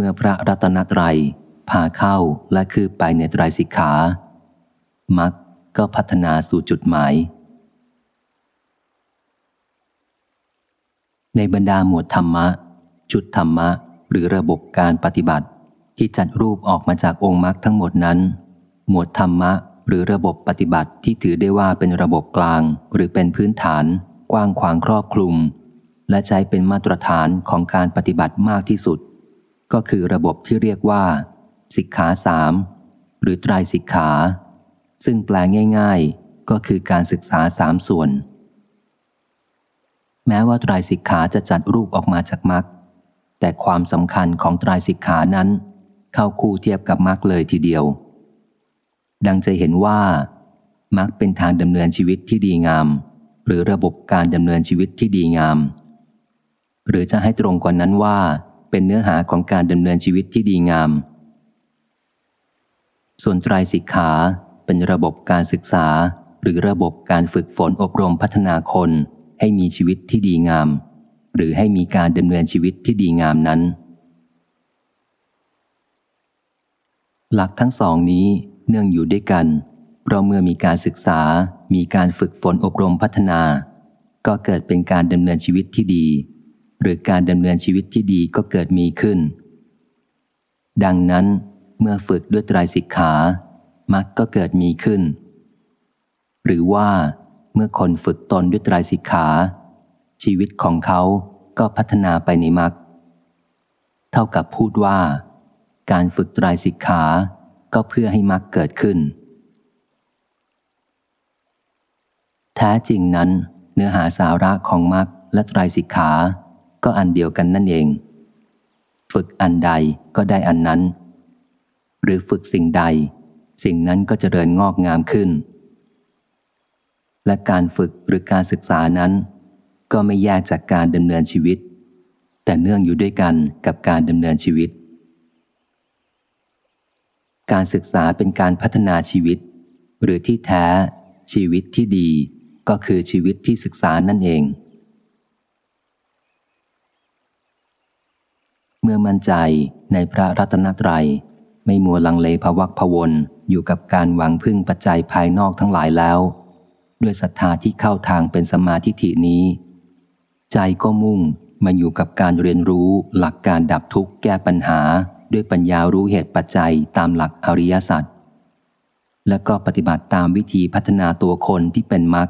เมื่อพระรัตนตรัยพาเข้าและคืบไปในไตรสิกขามักก็พัฒนาสู่จุดหมาย ในบรรดาหมวดธรรมะ จุดธรรมะ หรือระบบการปฏิบัติ ที่จัดรูปออกมาจากองค์มรรคทั้งหมดนั้น หมวดธรรมะ หรือระบบปฏิบัติที่ถือได้ว่าเป็นระบบกลาง หรือเป็นพื้นฐาน กว้างขวางครอบคลุม และใช้เป็นมาตรฐานของการปฏิบัติมากที่สุด ก็คือระบบที่เรียกว่า สิกขาสามหรือไตรสิกขา ซึ่งแปลง่ายๆ ก็คือการศึกษาสามส่วน แม้ว่าไตรสิกขาจะจัดรูปออกมาจากมรรคแต่ความสำคัญของไตรสิกขานั้น เข้าคู่เทียบกับมรรคเลยทีเดียว ดังจะเห็นว่ามรรคเป็นทางดำเนินชีวิตที่ดีงาม หรือระบบการดำเนินชีวิตที่ดีงาม หรือจะให้ตรงกว่านั้นว่า เป็นเนื้อหาของการดำเนินชีวิตที่ดีงาม ส่วนตรายสิกขาเป็นระบบการศึกษา หรือระบบการฝึกฝนอบรมพัฒนาคนให้มีชีวิตที่ดีงาม หรือให้มีการดำเนินชีวิตที่ดีงามนั้น หลักทั้งสองนี้เนื่องอยู่ด้วยกัน เพราะเมื่อมีการศึกษา มีการฝึกฝนอบรมพัฒนา ก็เกิดเป็นการดำเนินชีวิตที่ดี หรือการดำเนินชีวิตที่ดีก็เกิดมีขึ้น ดังนั้นเมื่อฝึกด้วยไตรสิกขามักก็เกิดมีขึ้น หรือว่าเมื่อคนฝึกตนด้วยไตรสิกขา ชีวิตของเขาก็พัฒนาไปในมักเท่ากับพูดว่า การฝึกไตรสิกขาก็เพื่อให้มักเกิดขึ้น แท้จริงนั้น เนื้อหาสาระของมักและไตรสิกขา ก็อันเดียวกันนั่นเอง ฝึกอันใดก็ได้อันนั้น หรือฝึกสิ่งใด สิ่งนั้นก็จเจริญงอกงามขึ้น และการฝึกหรือการศึกษานั้น ก็ไม่แยกจากการดำเนินชีวิต แต่เนื่องอยู่ด้วยกันกับการดำเนินชีวิต การศึกษาเป็นการพัฒนาชีวิต หรือที่แท้ชีวิตที่ดีก็คือชีวิตที่ศึกษานั่นเอง เมื่อมั่นใจในพระรัตนตรยัย ไม่มัวลังเลภวักพวนอยู่กับการหวังพึ่งปัจจัยภายนอกทั้งหลายแล้ว ด้วยศรัทธาที่เข้าทางเป็นสมาธิฐินี้ ใจก็มุ่งมาอยู่กับการเรียนรู้หลักการดับทุกข์แก้ปัญหาด้วยปัญญารู้เหตุปัจจัยตามหลักอริยสัจและก็ปฏิบัติตามวิธีพัฒนาตัวคนที่เป็นมรรค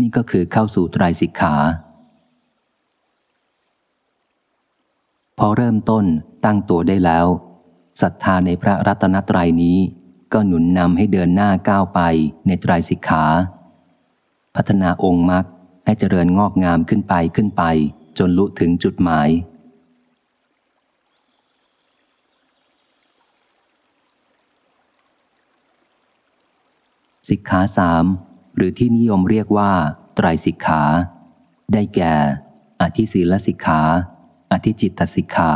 นี่ก็คือเข้าสู่ไตรสิกขา พอเริ่มต้นตั้งตัวได้แล้วศรัทธาในพระรัตนตรัยนี้ ก็หนุนนำให้เดินหน้าก้าวไปในไตรสิกขา พัฒนาองค์มรรคให้เจริญงอกงามขึ้นไปขึ้นไป จนลุถึงจุดหมาย สิกขาสามหรือที่นิยมเรียกว่า ไตรสิกขา ได้แก่ อธิศีลสิกขา อธิจิตตสิกขา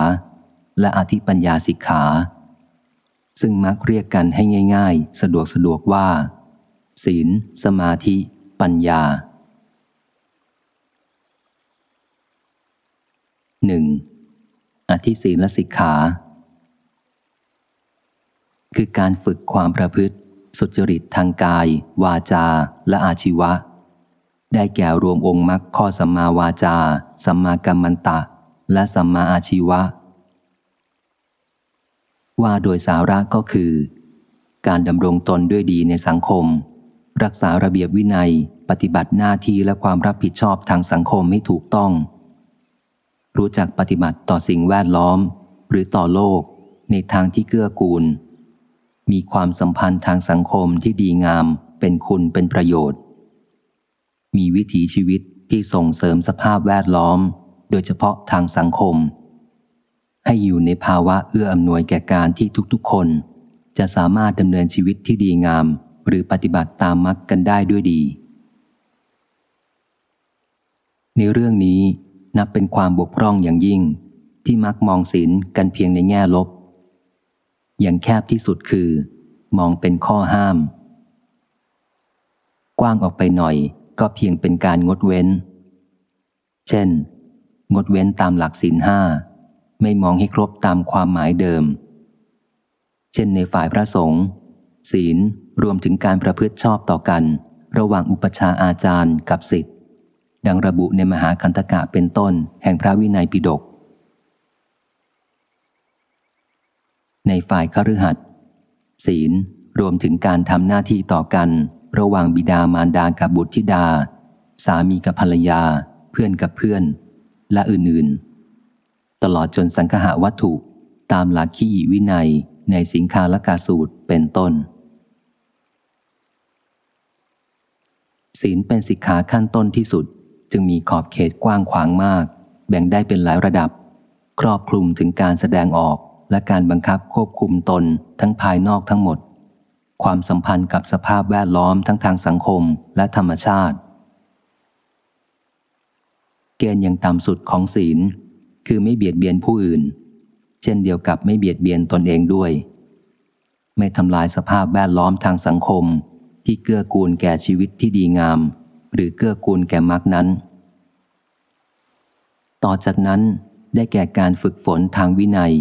และอธิปัญญาสิกขา ซึ่งมักเรียกกันให้ง่าย ๆ สะดวกสะดวกว่า ศีล สมาธิ ปัญญาหนึ่งอธิศีลสิกขา คือการฝึกความประพฤติ สุจริตทางกาย วาจา และอาชีวะ ได้แก่รวมองค์มรรคข้อสัมมาวาจา สัมมากัมมันตะ และสัมมาอาชีวะ ว่าโดยสาระก็คือ การดำรงตนด้วยดีในสังคม รักษาระเบียบวินัย ปฏิบัติหน้าที่และความรับผิดชอบทางสังคมให้ถูกต้อง รู้จักปฏิบัติต่อสิ่งแวดล้อม หรือต่อโลกในทางที่เกื้อกูล มีความสัมพันธ์ทางสังคมที่ดีงาม เป็นคุณเป็นประโยชน์ มีวิถีชีวิตที่ส่งเสริมสภาพแวดล้อม โดยเฉพาะทางสังคม ให้อยู่ในภาวะเอื้ออำนวยแก่การที่ทุกๆคน จะสามารถดำเนินชีวิตที่ดีงาม หรือปฏิบัติตามมรรคกันได้ด้วยดี ในเรื่องนี้นับเป็นความบกพร่องอย่างยิ่ง ที่มักมองศีลกันเพียงในแง่ลบ อย่างแคบที่สุดคือ มองเป็นข้อห้าม กว้างออกไปหน่อยก็เพียงเป็นการงดเว้น เช่น งดเว้นตามหลักศีลห้า ไม่มองให้ครบตามความหมายเดิม เช่นในฝ่ายพระสงฆ์ศีลรวมถึงการประพฤติชอบต่อกัน ระหว่างอุปชาอาจารย์กับสิทธิ์ดังระบุในมหาคันธกะเป็นต้นแห่งพระวินัยปิฎกในฝ่ายคฤหัสถ์ศีลรวมถึงการทำหน้าที่ต่อกัน ระหว่างบิดามารดากับบุตรธิดา สามีกับภรรยา เพื่อนกับเพื่อน และอื่นๆ ตลอดจนสังคหาวัตถุตามหลักขีวินัยในสิงคาลกาสูตรเป็นต้น ศีลเป็นสิกขาขั้นต้นที่สุดจึงมีขอบเขตกว้างขวางมาก แบ่งได้เป็นหลายระดับ ครอบคลุมถึงการแสดงออกและการบังคับควบคุมตนทั้งภายนอกทั้งหมด ความสัมพันธ์กับสภาพแวดล้อมทั้งทางสังคมและธรรมชาติ เกณฑ์อย่างต่ำสุดของศีล คือไม่เบียดเบียนผู้อื่น เช่นเดียวกับไม่เบียดเบียนตนเองด้วย ไม่ทำลายสภาพแวดล้อมทางสังคม ที่เกื้อกูลแก่ชีวิตที่ดีงาม หรือเกื้อกูลแก่มรรคนั้น ต่อจากนั้นได้แก่การฝึกฝนทางวินัย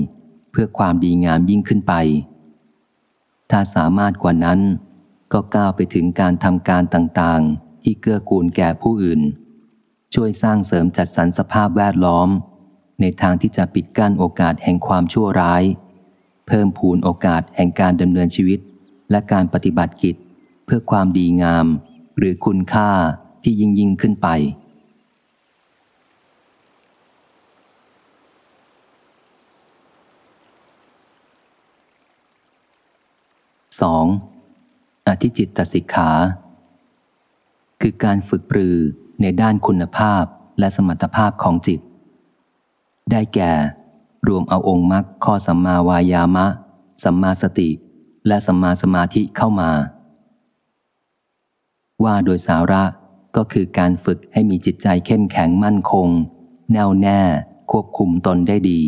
เพื่อความดีงามยิ่งขึ้นไป ถ้าสามารถกว่านั้น ก็ก้าวไปถึงการทำการต่างๆ ที่เกื้อกูลแก่ผู้อื่น ช่วยสร้างเสริมจัดสรรสภาพแวดล้อม ในทางที่จะปิดกั้นโอกาสแห่งความชั่วร้าย เพิ่มพูนโอกาสแห่งการดำเนินชีวิต และการปฏิบัติกิจ เพื่อความดีงาม หรือคุณค่าที่ยิ่งยิ่งขึ้นไป 2. อธิจิตตสิกขา คือการฝึกปรือ ในด้านคุณภาพและสมรรถภาพของจิต ได้แก่ รวมเอาองค์มรรคข้อสัมมาวายามะ สัมมาสติ และสัมมาสมาธิเข้ามา ว่าโดยสาระก็คือการฝึกให้มีจิตใจเข้มแข็งมั่นคง แน่วแน่ ควบคุมตนได้ดี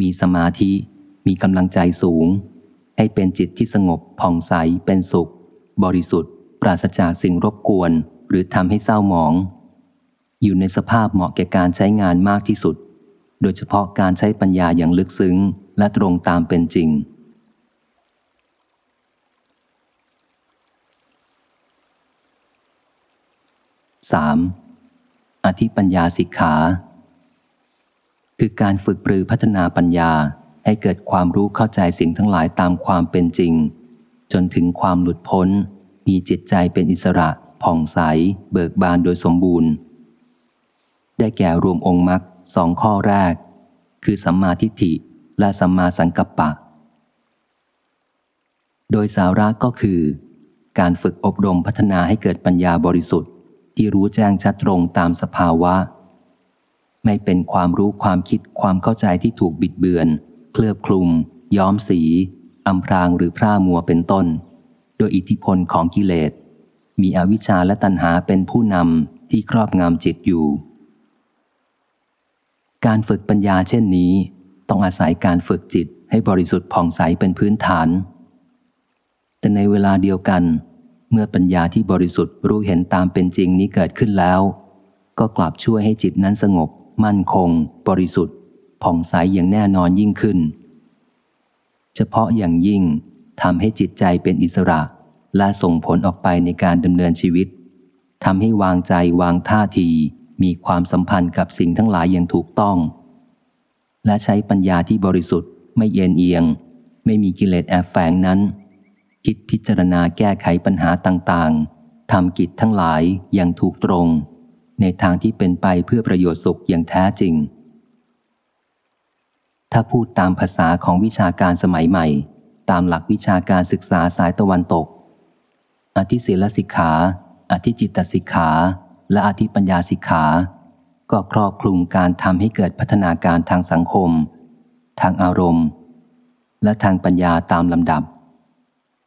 มีสมาธิ มีกำลังใจสูง ให้เป็นจิตที่สงบผ่องใสเป็นสุข บริสุทธิ์ ปราศจากสิ่งรบกวน รือทำให้เศร้าหมอง อยู่ในสภาพเหมาะแก่การใช้งานมากที่สุด โดยเฉพาะการใช้ปัญญาอย่างลึกซึ้งและตรงตามเป็นจริง 3. อธิปัญญาสิกขา คือการฝึกปรือพัฒนาปัญญาให้เกิดความรู้เข้าใจสิ่งทั้งหลายตามความเป็นจริง จนถึงความหลุดพ้น มีจิตใจเป็นอิสระ ผ่องใส เบิกบานโดยสมบูรณ์ ได้แก่รวมองค์มรรคสองข้อแรก คือสัมมาทิฏฐิและสัมมาสังกัปปะ โดยสาระก็คือ การฝึกอบรมพัฒนาให้เกิดปัญญาบริสุทธิ์ ที่รู้แจ้งชัดตรงตามสภาวะ ไม่เป็นความรู้ความคิดความเข้าใจที่ถูกบิดเบือน เคลือบคลุม ย้อมสีอำพรางหรือพร่ามัวเป็นต้น โดยอิทธิพลของกิเลส มีอวิชชาและตัณหาเป็นผู้นำที่ครอบงำจิตอยู่ การฝึกปัญญาเช่นนี้ ต้องอาศัยการฝึกจิตให้บริสุทธิ์ผ่องใสเป็นพื้นฐาน แต่ในเวลาเดียวกัน เมื่อปัญญาที่บริสุทธิ์รู้เห็นตามเป็นจริงนี้เกิดขึ้นแล้ว ก็กลับช่วยให้จิตนั้นสงบ มั่นคง บริสุทธิ์ผ่องใสอย่างแน่นอนยิ่งขึ้น เฉพาะอย่างยิ่งทำให้จิตใจเป็นอิสระ และส่งผลออกไปในการดำเนินชีวิตทำให้วางใจวางท่าที มีความสัมพันธ์กับสิ่งทั้งหลายอย่างถูกต้อง และใช้ปัญญาที่บริสุทธิ์ ไม่เย็นเอียง ไม่มีกิเลสแอบแฝงนั้น คิดพิจารณาแก้ไขปัญหาต่างๆทำกิจทั้งหลายอย่างถูกตรง ในทางที่เป็นไปเพื่อประโยชน์สุขอย่างแท้จริง ถ้าพูดตามภาษาของวิชาการสมัยใหม่ ตามหลักวิชาการศึกษาสายตะวันตก อธิศีลสิกขา อธิจิตตสิกขา และอธิปัญญาสิกขา ก็ครอบคลุมการทำให้เกิดพัฒนาการทางสังคม ทางอารมณ์ และทางปัญญาตามลำดับ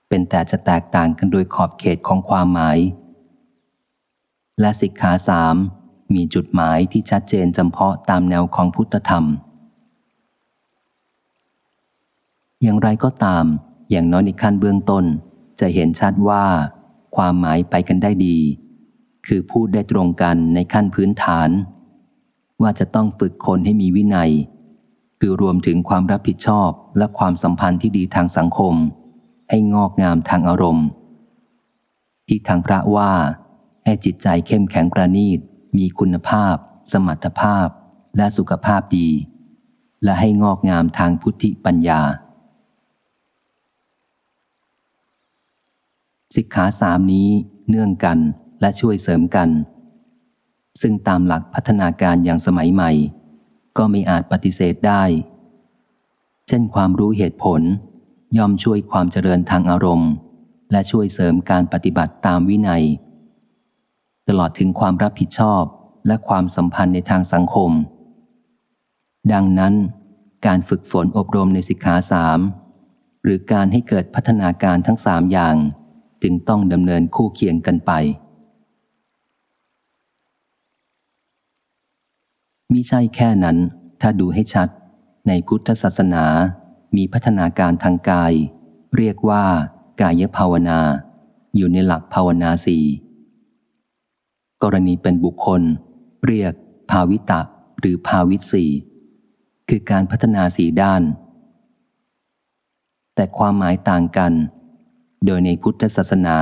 เป็นแต่จะแตกต่างกันโดยขอบเขตของความหมาย และสิกขาสามมีจุดหมายที่ชัดเจนจำเพาะตามแนวของพุทธธรรม อย่างไรก็ตาม อย่างน้อยในขั้นเบื้องต้น จะเห็นชัดว่า ความหมายไปกันได้ดี คือพูดได้ตรงกันในขั้นพื้นฐาน ว่าจะต้องฝึกคนให้มีวินัย คือรวมถึงความรับผิดชอบและความสัมพันธ์ที่ดีทางสังคม ให้งอกงามทางอารมณ์ ที่ทางพระว่า ให้จิตใจเข้มแข็งประณีต มีคุณภาพ สมรรถภาพ และสุขภาพดี และให้งอกงามทางพุทธิปัญญา สิกขาสามนี้เนื่องกันและช่วยเสริมกัน ซึ่งตามหลักพัฒนาการอย่างสมัยใหม่ ก็ไม่อาจปฏิเสธได้ เช่นความรู้เหตุผล ย่อมช่วยความเจริญทางอารมณ์ และช่วยเสริมการปฏิบัติตามวินัย ตลอดถึงความรับผิดชอบและความสัมพันธ์ในทางสังคม ดังนั้น การฝึกฝนอบรมในสิกขาสามหรือการให้เกิดพัฒนาการทั้งสามอย่าง จึงต้องดำเนินคู่เคียงกันไป มิใช่แค่นั้น ถ้าดูให้ชัด ในพุทธศาสนา มีพัฒนาการทางกาย เรียกว่ากายภาวนา อยู่ในหลักภาวนาสี่กรณีเป็นบุคคล เรียก ภาวิตะหรือภาวิสีคือการพัฒนาสีด้าน แต่ความหมายต่างกัน โดยในพุทธศาสนา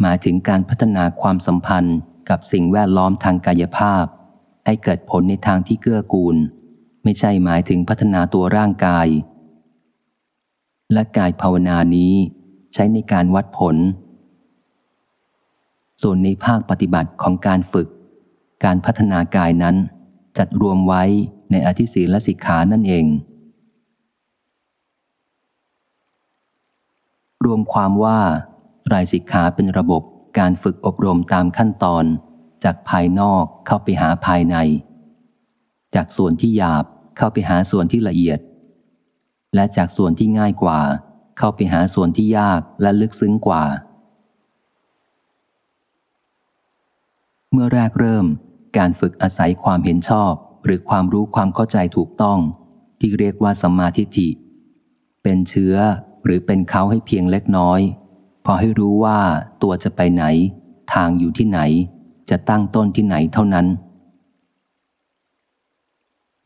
หมายถึงการพัฒนาความสัมพันธ์กับสิ่งแวดล้อมทางกายภาพ ให้เกิดผลในทางที่เกื้อกูล ไม่ใช่หมายถึงพัฒนาตัวร่างกาย และกายภาวนานี้ใช้ในการวัดผล ส่วนในภาคปฏิบัติของการฝึก การพัฒนากายนั้น จัดรวมไว้ในอธิศีลและสิกขานั่นเอง รวมความว่า รายสิกขาเป็นระบบการฝึกอบรมตามขั้นตอน จากภายนอกเข้าไปหาภายใน จากส่วนที่หยาบเข้าไปหาส่วนที่ละเอียด และจากส่วนที่ง่ายกว่า เข้าไปหาส่วนที่ยากและลึกซึ้งกว่า เมื่อแรกเริ่ม การฝึกอาศัยความเห็นชอบ หรือความรู้ความเข้าใจถูกต้อง ที่เรียกว่าสัมมาทิฏฐิ เป็นเชื้อ หรือเป็นเขาให้เพียงเล็กน้อย พอให้รู้ว่าตัวจะไปไหน ทางอยู่ที่ไหน จะตั้งต้นที่ไหนเท่านั้น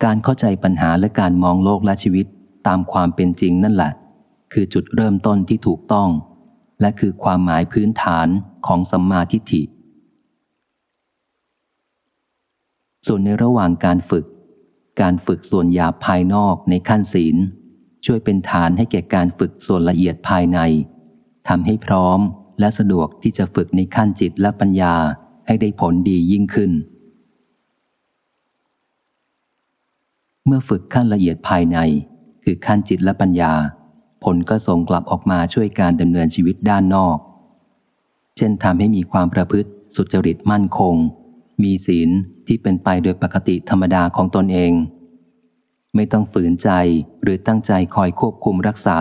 การเข้าใจปัญหาและการมองโลกและชีวิตตามความเป็นจริงนั่นแหละ คือจุดเริ่มต้นที่ถูกต้อง และคือความหมายพื้นฐานของสัมมาทิฏฐิ ส่วนในระหว่างการฝึก การฝึกส่วนหยาบภายนอกในขั้นศีล ช่วยเป็นฐานให้แก่การฝึกส่วนละเอียดภายในทำให้พร้อมและสะดวกที่จะฝึกในขั้นจิตและปัญญาให้ได้ผลดียิ่งขึ้น เมื่อฝึกขั้นละเอียดภายใน คือขั้นจิตและปัญญา ผลก็ส่งกลับออกมาช่วยการดำเนินชีวิตด้านนอก เช่นทำให้มีความประพฤติ สุจริตมั่นคง มีศีลที่เป็นไปโดยปกติธรรมดาของตนเอง ไม่ต้องฝืนใจหรือตั้งใจคอยควบคุมรักษา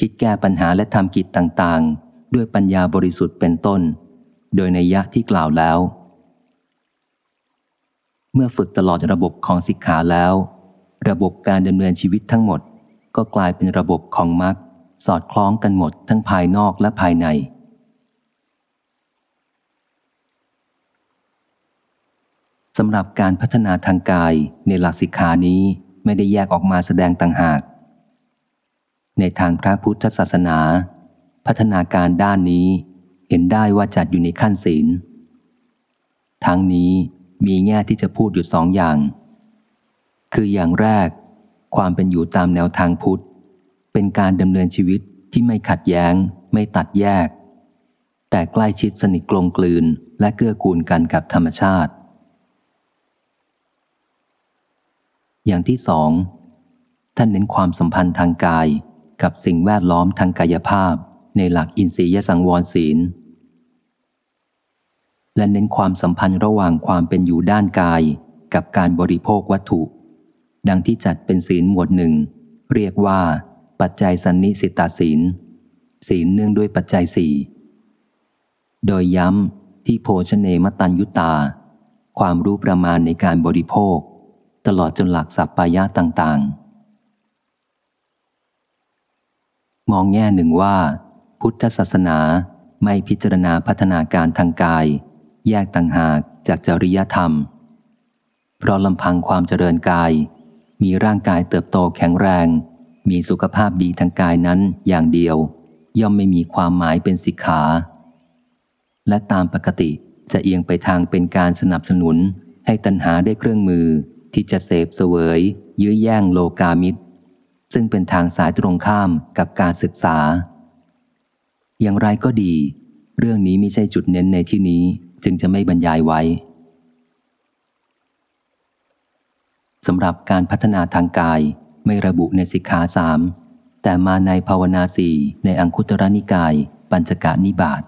คิดแก้ปัญหาและทำกิจต่างๆ ด้วยปัญญาบริสุทธิ์เป็นต้น โดยในยะที่กล่าวแล้ว เมื่อฝึกตลอดระบบของสิกขาแล้ว ระบบการดำเนินชีวิตทั้งหมด ก็กลายเป็นระบบของมรรคสอดคล้องกันหมดทั้งภายนอกและภายในสำหรับการพัฒนาทางกายในหลักสิกขานี้ ไม่ได้แยกออกมาแสดงต่างหาก ในทางพระพุทธศาสนา พัฒนาการด้านนี้เห็นได้ว่าจัดอยู่ในขั้นศีล ทั้งนี้มีแง่ที่จะพูดอยู่สองอย่าง คืออย่างแรก ความเป็นอยู่ตามแนวทางพุทธ เป็นการดำเนินชีวิตที่ไม่ขัดแย้ง ไม่ตัดแยก แต่ใกล้ชิดสนิทกลมกลืนและเกื้อกูลกันกับธรรมชาติ อย่างที่สอง ท่านเน้นความสัมพันธ์ทางกายกับสิ่งแวดล้อมทางกายภาพ ในหลักอินทรียสังวรศีล และเน้นความสัมพันธ์ระหว่างความเป็นอยู่ด้านกายกับการบริโภควัตถุ ดังที่จัดเป็นศีลหมวดหนึ่ง เรียกว่า ปัจจัยสันนิสิตาศีล ศีลเนื่องด้วยปัจจัยสี่โดยย้ำที่โภชเนมตัญยุตา ความรู้ประมาณในการบริโภค ตลอดจนหลักสัพปายะต่างๆ มองแง่หนึ่งว่า พุทธศาสนาไม่พิจารณาพัฒนาการทางกาย แยกต่างหากจากจริยธรรม เพราะลำพังความเจริญกาย มีร่างกายเติบโตแข็งแรง มีสุขภาพดีทางกายนั้นอย่างเดียว ย่อมไม่มีความหมายเป็นสิกขา และตามปกติจะเอียงไปทางเป็นการสนับสนุนให้ตัณหาได้เครื่องมือ ที่จะเสพเสวย ยื้อแย่งโลกามิตร ซึ่งเป็นทางสายตรงข้ามกับการศึกษา อย่างไรก็ดี เรื่องนี้ไม่ใช่จุดเน้นในที่นี้จึงจะไม่บรรยายไว้สำหรับการพัฒนาทางกายไม่ระบุในสิกขาสามแต่มาในภาวนาสี่ในอังคุตรนิกาย ปัญจกานิบาต